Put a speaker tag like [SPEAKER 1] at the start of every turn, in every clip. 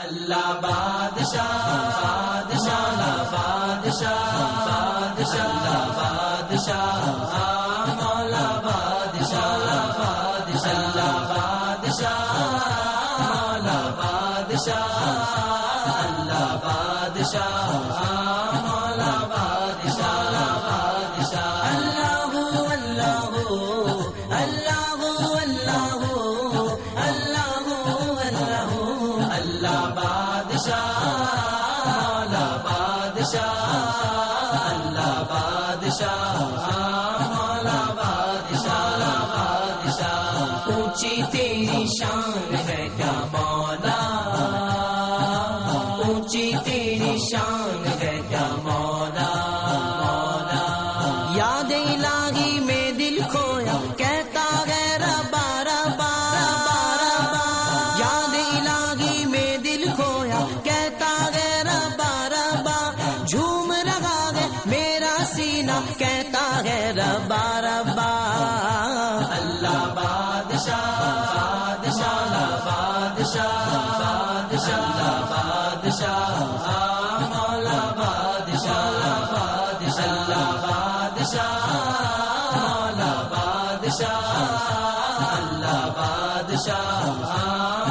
[SPEAKER 1] اللہ بادشاہ بادشاہ بادشاہ بادشاہ بادشاہ مولا بادشاہ بادشاہ بادشاہ مولا بادشاہ اللہ بادشاہ ہاں بادشاہ بادشاہ مولا بادشاہ بادشاہ بادشاہ مولا بادشاہ اللہ بادشاہ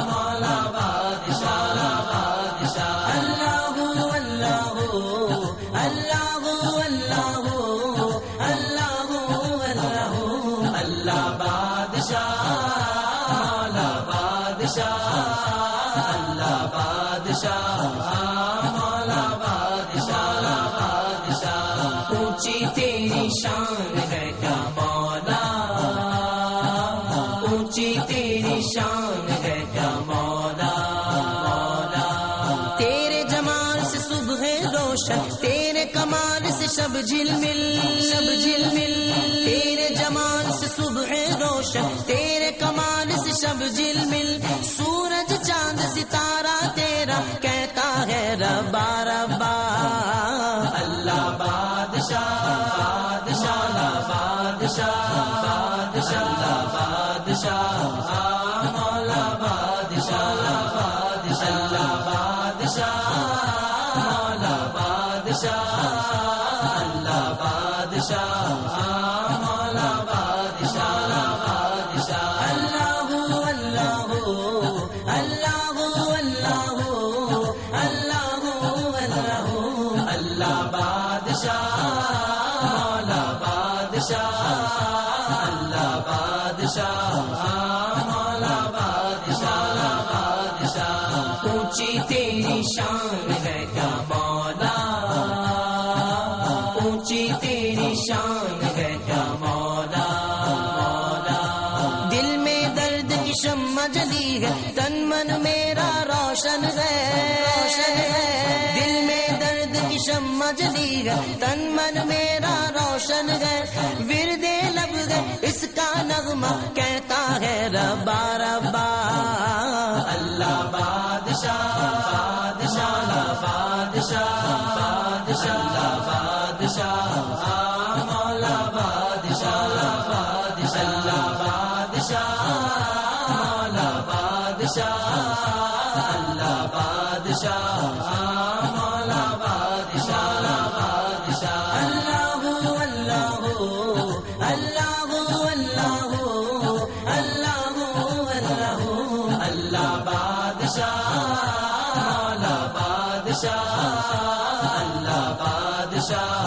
[SPEAKER 1] مولا بادشاہ بادشاہ اللہ اللہ اللہ اللہ اللہ اللہ بادشاہ مولا بادشاہ بادشاہ مولا بادشاہ بادشاہ اونچی تیری شان ہے کیا مولا اونچی تیری شان ہے کیا مولا مولا تیرے جمال سے صبح روشن، تیرے کمال سے شب جھل مل شب جھل مل۔ تیرے جمال سے صبح روشن، تیرے کمال سے شب جھل مل۔ سورج چاند ستارہ ربا ربا اللہ بادشاہ بادشاہ بادشاہ بادشاہ بادشاہ مولا بادشاہ بادشاہ بادشاہ مولا بادشاہ اللہ بادشاہ بادشاہ مولا بادشاہ بادشاہ اونچی تیری شان ہے کیا مولا اونچی تیری شان ہے مولا مولا دل میں درد کی شمع جلی ہے، تن من میرا روشن ہے روشن ہے۔ درد کی شمع جلی ہے۔ تن من میرا روشن ہے۔ ورد لب ہے۔ اس کا نغمہ کہتا ہے، ربا ربا۔ اللہ بادشاہ بادشاہ بادشاہ بادشاہ بادشاہ۔ ہاں، مولا بادشاہ بادشاہ بادشاہ۔ مولا بادشاہ، اللہ بادشاہ۔ بادشاہ مولا بادشاہ اللہ بادشاہ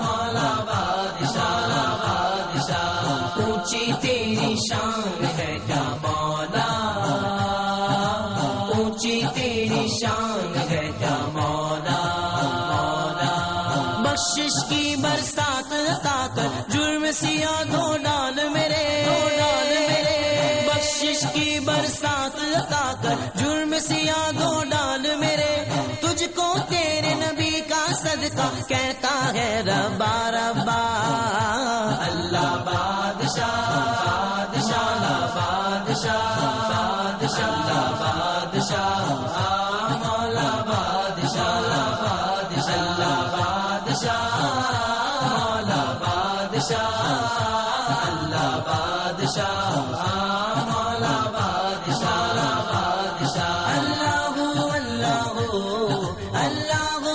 [SPEAKER 1] مولا بادشاہ بادشاہ اونچی تیری شان ہے کیا مولا اونچی تیری شان ہے کیا مولا مولا بخشش کی برسات عطا کر جرم سیاہ دھو برسات عطا کر جرم سیاہ دھو ڈال میرے۔ تجھ کو تیرے نبی کا صدقہ کہتا ہے ربا ربا۔ اللہ بادشاہ بادشاہ بادشاہ بادشاہ بادشاہ۔ مولا بادشاہ بادشاہ بادشاہ۔ مولا بادشاہ، اللہ بادشاہ۔ مولا بادشاہ بادشاہ اللہ اللہ اللہ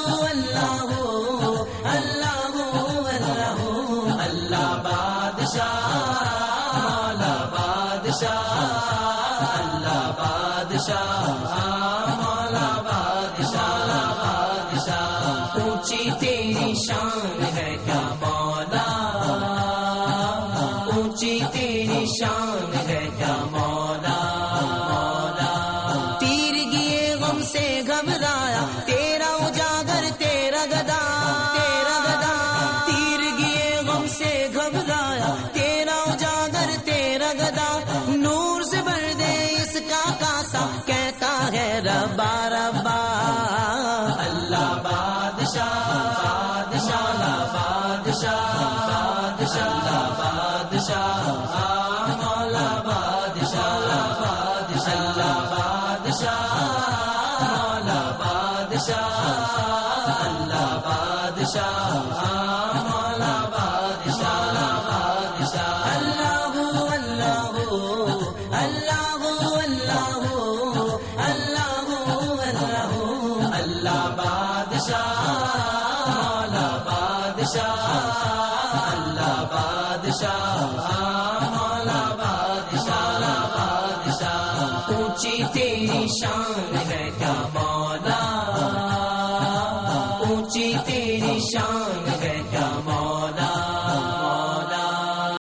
[SPEAKER 1] اللہ اللہ اللہ بادشاہ مولا بادشاہ اللہ بادشاہ مولا بادشاہ بادشاہ اونچی تیری شان ہے کیا مولا اونچی تیری شان ہے ربا ربا اللہ بادشاہ بادشاہ بادشاہ بادشاہ بادشاہ، مولا بادشاہ بادشاہ بادشاہ، مولا بادشاہ اللہ بادشاہ اونچی تیری شان